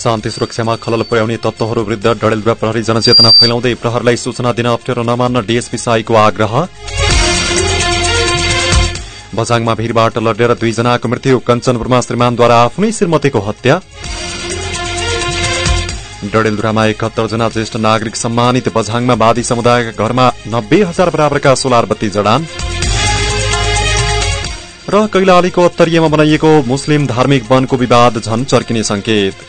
शान्ति सुरक्षामा खलल पुर्याउने तत्वहरू विरूद्ध डडेलधुरा प्रहरी जनचेतना फैलाउँदै प्रहरलाई सूचना दिन अप्ठ्यारो नमान्न डीएसपी साईको आग्रह। बझाङमा भीरबाट लडेर दुईजनाको मृत्यु कञ्चनपुरमा श्रीमानद्वारा आफ्नै श्रीमतीको हत्या। डडेलधुरामा एकहत्तर जना ज्येष्ठ नागरिक सम्मानित बझाङमा वादी समुदायका घरमा नब्बे हजार बराबरका सोलर बत्ती जडान। र कैलालीको उत्तरीयमा बनाइएको मुस्लिम धार्मिक वनको विवाद झन चर्किने संकेत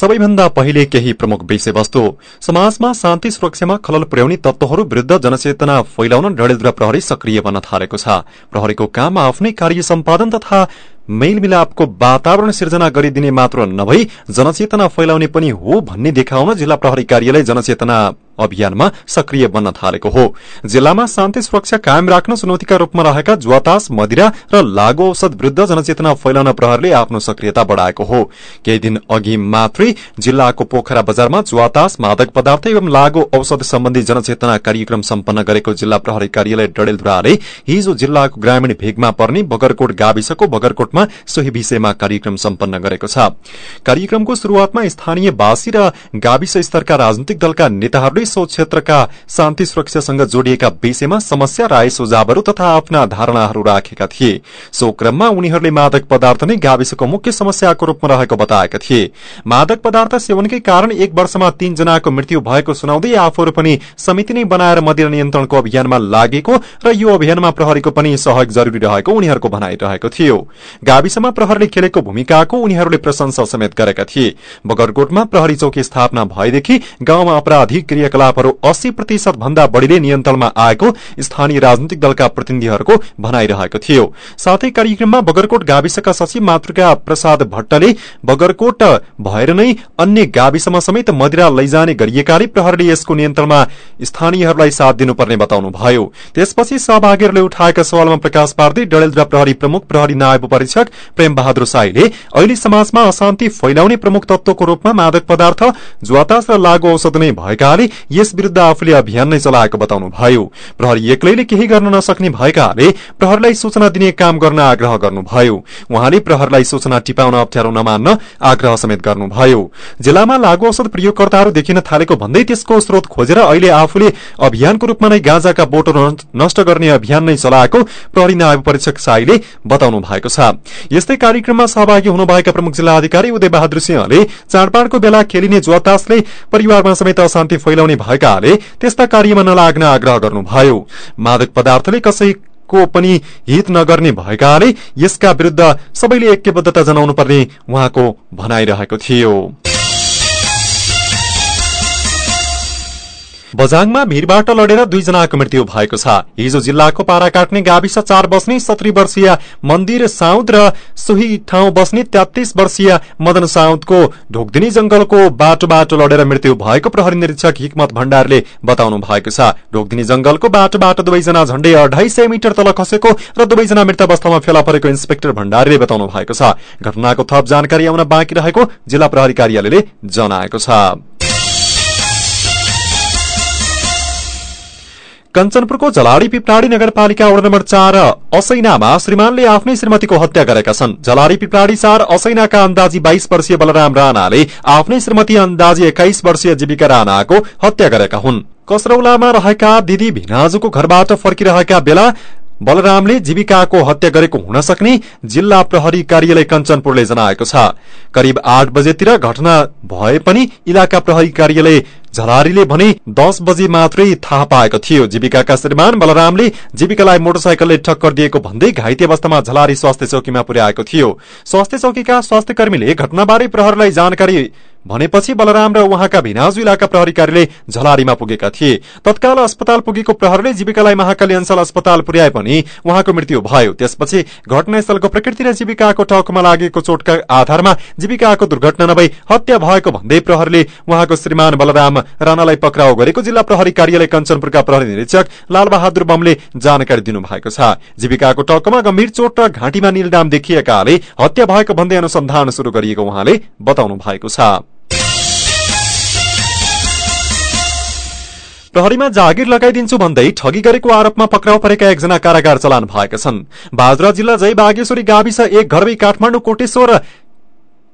सबैभन्दा पहिले केही प्रमुख विषयवस्तु। समाजमा शान्ति सुरक्षामा खलल पुर्याउने तत्वहरू विरूद्ध जनचेतना फैलाउन डडेलधुरा प्रहरी सक्रिय बन्न थालेको छ। प्रहरीको काम आफ्नै कार्य सम्पादन तथा मेलमिलापको वातावरण सिर्जना गरिदिने मात्र नभई जनचेतना फैलाउने पनि हो भन्ने देखाउन जिल्ला प्रहरी कार्यालय जनचेतना अभियानमा सक्रिय बन्न थालेको हो। जिल्लामा शान्ति सुरक्षा कायम राख्न चुनौतीका रूपमा रहेका जुवातास मदिरा र लागु औषध विरूद्ध जनचेतना फैलाउन प्रहरले आफ्नो सक्रियता बढ़ाएको हो। केही दिन अघि मात्रै जिल्लाको पोखरा बजारमा जुवातास मादक पदार्थ एवं लागु औषध सम्बन्धी जनचेतना कार्यक्रम सम्पन्न गरेको जिल्ला प्रहरी कार्यालय डडेलधुराले हिजो जिल्लाको ग्रामीण भेगमा पर्ने बगरकोट गाविसको बगरकोटमा सोही विषयमा कार्यक्रम सम्पन्न गरेको छ। कार्यक्रमको शुरूआतमा स्थानीयवासी र गाविस स्तरका राजनैतिक दलका नेताहरूले सो क्षेत्रका शान्ति सुरक्षासँग जोडिएका विषयमा समस्या राय सुझावहरू तथा आफ्ना धारणाहरू राखेका थिए। सो क्रममा उनीहरूले मादक पदार्थ नै गाविसको मुख्य समस्याको रूपमा रहेको बताएका थिए। मादक पदार्थ सेवनकै कारण एक वर्षमा तीनजनाको मृत्यु भएको सुनाउँदै आफूहरू पनि समिति नै बनाएर मदिरा नियन्त्रणको अभियानमा लागेको र यो अभियानमा प्रहरीको पनि सहयोग जरूरी रहेको उनीहरूको भनाइरहेको थियो। गाविसमा प्रहरीले खेलेको भूमिकाको उनीहरूले प्रशंसा समेत गरेका थिए। बगरकोटमा प्रहरी चौकी स्थापना भएदेखि गाउँमा अपराधिक क्रियाकलाप क्रियाकलापहरू अस्सी प्रतिशत भन्दा बढ़ीले नियन्त्रणमा आएको स्थानीय राजनैतिक दलका प्रतिनिधिहरूको भनाइरहेको थियो। साथै कार्यक्रममा बगरकोट गाविसका सचिव मातृका प्रसाद भट्टले बगरकोट भएर नै अन्य गाविसमा समेत मदिरा लैजाने गरिएकाले प्रहरीले यसको नियन्त्रणमा स्थानीयहरूलाई साथ दिनुपर्ने बताउनुभयो। त्यसपछि सहभागीहरूले उठाएका सवालमा प्रकाश पार्दै डडेलधुरा प्रहरी प्रमुख प्रहरी नायब परीक्षक प्रेम बहादुर साईले अहिले समाजमा अशान्ति फैलाउने प्रमुख तत्वको रूपमा मादक पदार्थ जुवातास र लागू औषध नै भएकाले यस विरूद्ध आफूले अभियान नै चलाएको बताउनुभयो प्रहरी एक्लैले केही गर्न नसक्ने भएकाले प्रहरलाई सूचना दिने काम गर्न आग्रह गर्नुभयो। उहाँले प्रहरलाई सूचना टिपाउन अप्ठ्यारो नमान्न आग्रह समेत गर्नुभयो। जिल्लामा लागू औषध प्रयोगकर्ताहरू देखिन थालेको भन्दै त्यसको स्रोत खोजेर अहिले आफूले अभियानको रूपमा नै गाँजाका बोटो नष्ट गर्ने अभियान नै चलाएको प्रहरी नायब परीक्षक साईले बताउनु भएको छ। यस्तै कार्यक्रममा सहभागी हुनुभएका प्रमुख जिल्ला अधिकारी उदय बहादुर सिंहले चाडबाडको बेला खेलिने जुवातासले परिवारमा समेत अशान्ति फैलाउने भएकाले त्यस्ता कार्यमा नलाग्न आग्रह गर्नुभयो। मादक पदार्थले कसै को पनि हित नगर्ने भएकाले यसका विरूद्ध सबैले ऐक्यबद्धता जनाउनु पर्ने उहाँको भनाइरहेको थियो। बझाङमा भीरबाट लडेर दुईजनाको मृत्यु भएको छ। हिजो जिल्लाको पारा काट्ने गाविस चार बस्ने सत्री वर्षीय मन्दिर साउद र सोही ठाउँ बस्ने तेत्तीस वर्षीय मदन साउदको ढोकदिनी जंगलको बाटोबाट लडेर मृत्यु भएको प्रहरी निरीक्षक हिकमत भण्डारले बताउनु भएको छ। ढोकदिनी जंगलको बाटोबाट दुवैजना झण्डै अढाई सय मिटर तल खसेको र दुवैजना मृत अवस्थामा फेला परेको इन्सपेक्टर भण्डारीले बताउनु भएको छ। घटनाको थप जानकारी आउन बाँकी रहेको जिल्ला प्रहरी कार्यालयले जनाएको छ। कञ्चनपुरको जलाडी पिपराडी नगरपालिका वडा नम्बर चार असैनामा श्रीमानले आफ्नै श्रीमतीको हत्या गरेका छन्। जलाडी पिपराडी चार असैनाका अन्दाजी बाइस वर्षीय बलराम राणाले आफ्नै श्रीमती अन्दाजी एक्काइस वर्षीय जीविका राणाको हत्या गरेका हुन्। कसरौलामा रहेका दिदी भिनाजुको घरबाट फर्किरहेका बेला बलरामले जीविकाको हत्या गरेको हुन सक्ने जिल्ला प्रहरी कार्यालय कञ्चनपुरले जनाएको छ। करिब आठ बजेतिर घटना भए पनि इलाका प्रहरी कार्यालय झलारीले भने दस बजे मात्रै थाहा पाएको थियो। जीविकाका श्रीमान बलरामले जीविकालाई मोटरसाइकलले ठक्कर दिएको भन्दै घाइते अवस्थामा झलारी स्वास्थ्य चौकीमा पुर्याएको थियो। स्वास्थ्य चौकीका स्वास्थ्य कर्मीले घटनाबारे प्रहरलाई जानकारी भनेपछि बलराम र उहाँका भिनाजु इलाका प्रहरी कार्यालय झलारीमा पुगेका थिए। तत्काल अस्पताल पुगेको प्रहरीले जीविकालाई महाकाली अञ्चल अस्पताल पुर्याए पनि उहाँको मृत्यु भयो। त्यसपछि घटनास्थलको प्रकृति र जीविकाको टाउकोमा लागेको चोटका आधारमा जीविकाको दुर्घटना नभई हत्या भएको भन्दै प्रहरीले उहाँको श्रीमान बलराम राणालाई पक्राउ गरेको जिल्ला प्रहरी कार्यालय कञ्चनपुरका प्रहरी निरीक्षक लालबहादुर बमले जानकारी दिनुभएको छ। जीविकाको टाउकोमा गम्भीर चोट र घाँटीमा निलडाम देखिएकाले हत्या भएको भन्दै अनुसन्धान शुरू गरिएको उहाँले बताउनु भएको छ। प्रहरीमा जागिर लगाइदिन्छु भन्दै ठगी गरेको आरोपमा पक्राउ परेका एकजना कारागार चलान भएका छन्। बाजुरा जिल्ला जय बागेश्वरी गाविस एक घरबै काठमाडौँ कोटेश्वर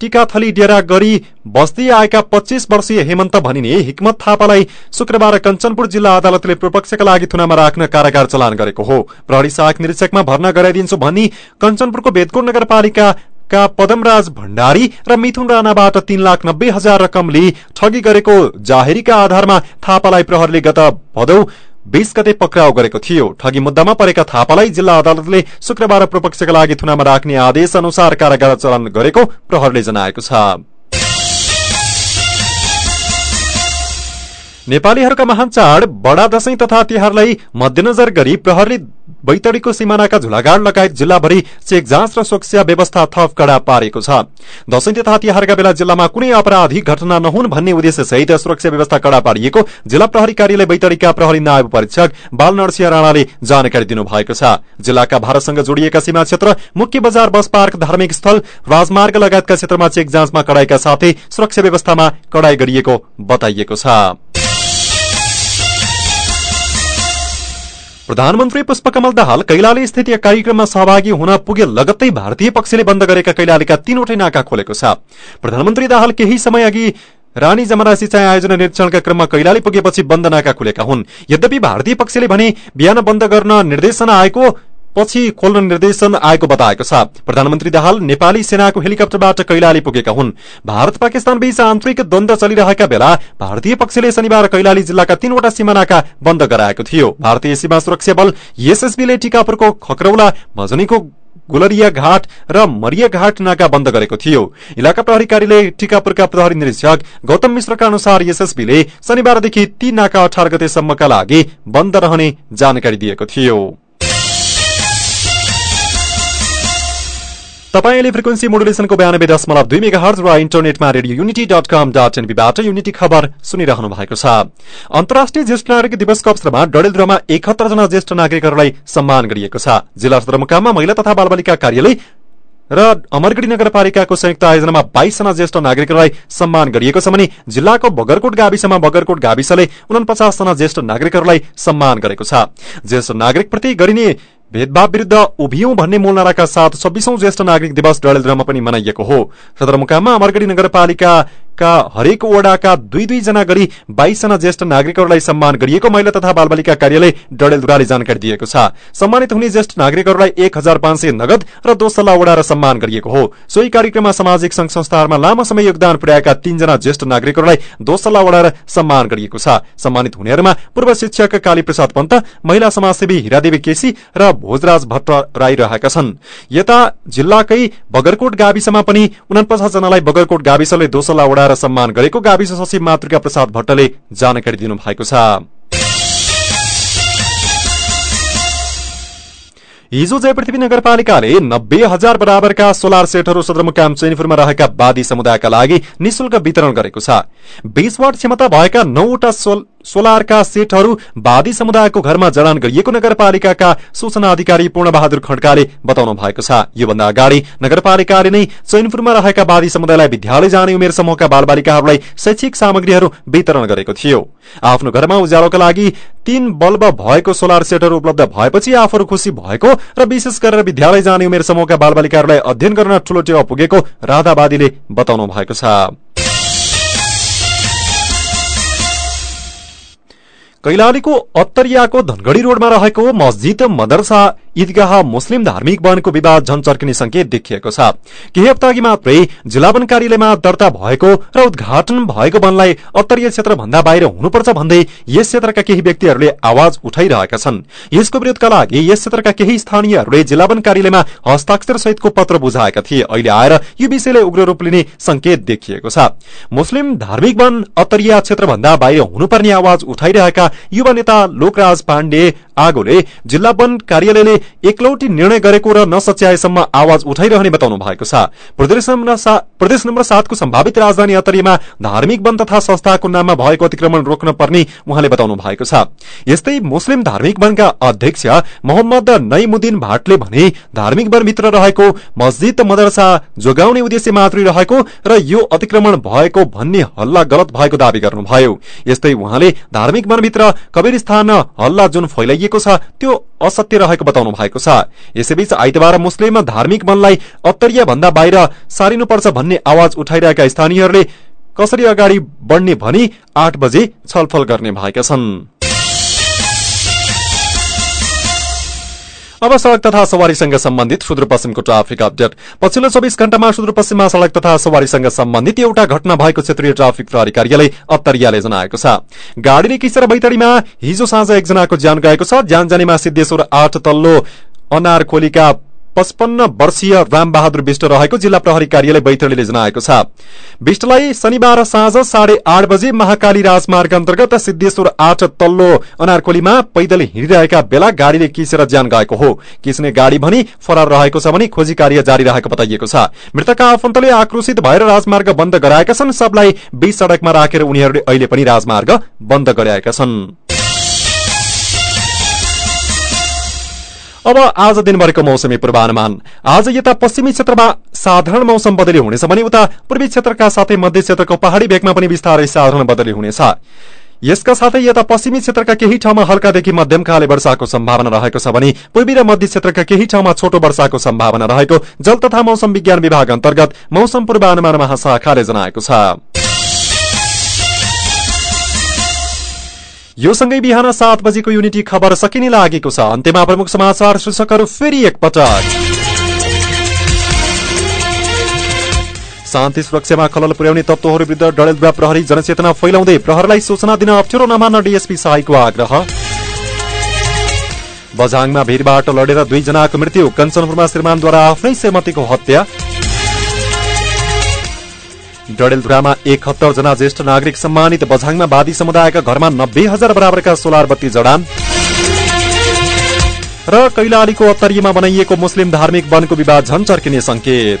टीकाथली डेरा गरी बस्दै आएका पच्चीस वर्षीय हेमन्त भनिने हिक्मत थापालाई शुक्रबार कञ्चनपुर जिल्ला अदालतले विपक्षका लागि थुनामा राख्न कारागार चलान गरेको हो। प्रहरी सहायक निरीक्षकमा भर्ना गराइदिन्छु भनी कञ्चनपुरको बेदकोट नगरपालिका का पदमराज भण्डारी र मिथुन राणाबाट तीन लाख नब्बे हजार रकम लिई ठगी गरेको जाहेरीका आधारमा थापालाई प्रहरले गत भदौ बीस गते पक्राउ गरेको थियो। ठगी मुद्दामा परेका थापालाई जिल्ला अदालतले शुक्रबार प्रपक्षका लागि थुनामा राख्ने आदेश अनुसार कारागार चलन गरेको प्रहरले जनाएको छ। नेपालीहरूका महान चाड बडा दशैं तथा तिहारलाई मध्यनजर गरी प्रहरले बैतडीको सिमानाका झुलागाड लगायत जिल्लाभरि चेक जाँच र सुरक्षा व्यवस्था थप कड़ा पारेको छ। दशैं तथा तिहारका बेला जिल्लामा कुनै अपराधिक घटना नहुन् भन्ने उद्देश्य सहित सुरक्षा व्यवस्था कड़ा पारिएको जिल्ला प्रहरी कार्यालय बैतडीका प्रहरी नायब परीक्षक बाल नरसिंह राणाले जानकारी दिनुभएको छ। जिल्लाका भारतसँग जोडिएका सीमा क्षेत्र मुख्य बजार बस पार्क धार्मिक स्थल राजमार्ग लगायतका क्षेत्रमा चेक जाँचमा कडाईका साथै सुरक्षा व्यवस्थामा कडाई गरिएको बताइएको छ। प्रधानमन्त्री पुष्पकमल दाहाल कैलाली स्थित एक कार्यक्रममा सहभागी हुन पुगे लगत्तै भारतीय पक्षले बन्द गरेका कैलालीका तीनवटै नाका खोलेको छ। प्रधानमन्त्री दाहाल केही समय अघि रानी जमरा सिंचाई आयोजना निरीक्षणका क्रममा कैलाली पुगेपछि बन्द नाका खुलेका हुन्। यद्यपि भारतीय पक्षले भने बिहान बन्द गर्न निर्देशन आएको पछि खोल्न निर्देशन आएको बताएको छ। प्रधानमन्त्री दाहाल नेपाली सेनाको हेलिकप्टरबाट कैलाली पुगेका हुन्। भारत पाकिस्तान बीच आन्तरिक द्वन्द चलिरहेका बेला भारतीय पक्षले शनिबार कैलाली जिल्लाका तीनवटा सीमानाका बन्द गराएको थियो। भारतीय सीमा सुरक्षा बल एसएसबीले टिकापुरको खक्रौला भजनीको गुलरिया घाट र मरिया घाट नाका बन्द गरेको थियो। इलाका प्रहरी कार्यालय टिकापुरका प्रहरी निरीक्षक गौतम मिश्रका अनुसार एसएसबीले शनिबारदेखि ती नाका अठार गतेसम्मका लागि बन्द रहने जानकारी दिएको थियो। तपाईँले फ्रिक्वेन्सी मोडुलेसनको बयानब्बे दशमलव दुई मेगा हर्ज र इन्टरनेटमा radio unity dot com dot एनपीबाट unity खबर सुनिरहनु भएको छ। अन्तर्राष्ट्रिय ज्येष्ठ नागरिक दिवसको अवसरमा डडेलधुरामा एकहत्तर जना ज्येष्ठ नागरिकहरूलाई सम्मान गरिएको छ। जिल्ला सदरमुकाममा महिला तथा बालबालिका कार्यालय र अमरगढ़ी नगरपालिकाको संयुक्त आयोजनामा बाइसजना ज्येष्ठ नागरिकहरूलाई सम्मान गरिएको छ भने जिल्लाको बगरकोट गाविसमा बगरकोट गाविसले उनपचासजना ज्येष्ठ नागरिकहरूलाई सम्मान गरेको छ। ज्येष्ठ नागरिक प्रति गरिने भेदभाव विरूद्ध उभियौं भन्ने मूल नाराका साथ छब्बीसौं ज्येष्ठ नागरिक दिवस डडेलधुरामा पनि मनाइएको हो। सदरमुकाममा अमरगढ़ी नगरपालिका का हरेक वडाका दुई दुईजना गरी बाइसजना ज्येष्ठ नागरिकहरूलाई सम्मान गरिएको महिला तथा बालबालिका कार्यालय डडेलधुराले जानकारी दिएको छ। सम्मानित हुने ज्येष्ठ नागरिकहरूलाई एक हजार पाँच सय नगद र दोस्रो वडा र सम्मान गरिएको हो। सोही कार्यक्रममा सामाजिक संघ संस्थाहरूमा लामो समय योगदान पुर्याएका तीनजना ज्येष्ठ नागरिकहरूलाई दोस्रो वडा र सम्मान गरिएको छ। सम्मानित हुनेहरूमा पूर्व शिक्षक काली प्रसाद पन्त महिला समाजसेवी हिरादेवी केसी र भोजराज भट्ट राई रहेका छन्। यता जिल्लाकै बगरकोट गाविसमा पनि उनपचास जनालाई बगरकोट गाविसले दोस्रो वडा र सम्मान गरेको गाविस सचिव मातृका प्रसाद भट्टले जानकारी दिनुभएको छ। हिजो जयपृथ्वी नगरपालिकाले नब्बे हजार बराबरका सोलर सेटहरू सदरमुकाम चैनपुरमा रहेका वादी समुदायका लागि निशुल्क वितरण गरेको छ। बीस वाट क्षमता भएका नौवटा सोलरका सेटहरू वादी समुदायको घरमा जडान गरिएको नगरपालिकाका सूचना अधिकारी पूर्णबहादुर खड्काले बताउनु भएको छ। योभन्दा अगाडि नगरपालिकाले नै चैनपुरमा रहेका वादी समुदायलाई विद्यालय जाने उमेर समूहका बालबालिकाहरूलाई शैक्षिक सामग्रीहरू वितरण गरेको थियो। आफ्नो घरमा उज्यालोका लागि तीन बल्ब भएको सोलर सेटहरू उपलब्ध भएपछि आफूहरू खुशी भएको र विशेष गरेर विद्यालय जाने उमेर समूहका बालबालिकाहरूलाई अध्ययन गर्न ठूलो टेवा पुगेको राधावादीले बताउनु भएको छ। कैलालीको अत्तरियाको धनगढ़ी रोडमा रहेको मस्जिद मदरसा ईदगाह मुस्लिम धार्मिक वनको विवाद झन चर्किने संकेत देखिएको छ। केही हप्ता अघि मात्रै जिल्ला वन कार्यालयमा दर्ता भएको र उद्घाटन भएको वनलाई अत्तरीय क्षेत्र भन्दा बाहिर हुनुपर्छ भन्दै यस क्षेत्रका केही व्यक्तिहरूले आवाज उठाइरहेका छन्। यसको विरोधका लागि यस क्षेत्रका केही स्थानीयहरूले जिल्ला वन कार्यालयमा हस्ताक्षर सहितको पत्र बुझाएका थिए। अहिले आएर यो विषयलाई उग्र रूप लिने संकेत देखिएको छ। मुस्लिम धार्मिक वन अत्तरिया क्षेत्रभन्दा बाहिर हुनुपर्ने आवाज उठाइरहेका युवा नेता लोकराज पाण्डे आगोले जिल्ला वन कार्यालयले एकलौटी निर्णय गरेको र नसच्याएसम्म आवाज उठाइरहने बताउनु भएको छ। प्रदेश नम्बर सातको सम्भावित राजधानी अतरीमा धार्मिक वन तथा संस्थाको नाममा भएको अतिक्रमण रोक्न पर्ने उहाँले बताउनु भएको छ। यस्तै मुस्लिम धार्मिक वनका अध्यक्ष मोहम्मद नईमुद्दिन भाटले भने धार्मिक वनभित्र रहेको मस्जिद मदरसा जोगाउने उद्देश्य मात्रै रहेको र यो अतिक्रमण भएको भन्ने हल्ला गलत भएको दावी गर्नुभयो। यस्तै उहाँले धार्मिक वनभित्र कबीरस्थान हल्ला जुन फैलाइएको छ त्यो असत्य रहेको बताउनु भएको छ। यसैबीच आइतबार मुस्लिम धार्मिक वनलाई अत्तरीय भन्दा बाहिर सारिनुपर्छ भन्ने आवाज उठाइरहेका स्थानीयहरूले कसरी अगाडि बढ्ने भनी आठ बजे छलफल गर्ने भएका छन्। अब सड़क तथा सवारीसँग सम्बन्धित सुदूरपश्चिमको ट्राफिक अपडेट। पछिल्लो चौबिस घण्टामा सुदूरपश्चिममा सड़क तथा सवारीसँग सम्बन्धित एउटा घटना भएको क्षेत्रीय ट्राफिक प्रहरी कार्यालय अत्तरियाले जनाएको छ। गाड़ीले किसेर बैतडीमा हिजो साँझ एकजनाको ज्यान गएको छ। ज्यान जानेमा सिद्धेश्वर आठ तल्लो अनारकोलीका पचपन्न वर्षीय रामबहादुर विष्ट रहेको जिल्ला प्रहरी कार्यालय बैतडीले जनाएको छ। विष्टलाई शनिबार साँझ साढे आठ बजे महाकाली राजमार्ग अन्तर्गत सिद्धेश्वर आठ तल्लो अनारकोलीमा पैदल हिँडिरहेका बेला गाड़ीले किसेर ज्यान गएको हो। किस्ने गाड़ी भनी फरार रहेको छ भने खोजी कार्य जारी रहेको बताइएको छ। मृतकका आफन्तले आक्रोशित भएर राजमार्ग बन्द गराएका छन्। सबलाई बीच सड़कमा राखेर उनीहरूले अहिले पनि राजमार्ग बन्द गराएका छन्। अब आज दिनभरिको मौसमी पूर्वानुमान। आज यता पश्चिमी क्षेत्रमा साधारण मौसम बदली हुनेछ भने उता पूर्वी क्षेत्रका साथै मध्य क्षेत्रको पहाड़ी भेगमा पनि बिस्तारै साधारण बदली हुनेछ। यसका साथै यता पश्चिमी क्षेत्रका केही ठाउँमा हल्कादेखि मध्यमकाले वर्षाको सम्भावना रहेको छ भने पूर्वी र मध्य क्षेत्रका केही ठाउँमा छोटो वर्षाको सम्भावना रहेको जल तथा मौसम विज्ञान विभाग अन्तर्गत मौसम पूर्वानुमान महाशाखाले जनाएको छ। यो सँगै बिहान सात बजेको युनिटी खबर सकिने लागेको छ। अन्त्यमा प्रमुख समाचार शीर्षकहरू फेरि एकपटक। शान्ति सुरक्षामा खलल पुर्याउने तत्वहरू विरुद्ध डडेलधुरा प्रहरी जनचेतना फैलाउँदै प्रहरलाई सूचना दिन अप्ठ्यारो नमान्न डीएसपी शाहीको आग्रह। बझाङमा भिरबाट लडेर दुईजनाको मृत्यु कञ्चनपुरमा श्रीमानद्वारा आफ्नै सहमतिको हत्या। डडेलधुरामा एकहत्तर जना ज्येष्ठ नागरिक सम्मानित बझाङमा वादी समुदायका घरमा नब्बे हजार बराबरका सोलर बत्ती जडान। र कैलालीको अत्तरीमा बनाइएको मुस्लिम धार्मिक वनको विवाद झन चर्किने संकेत।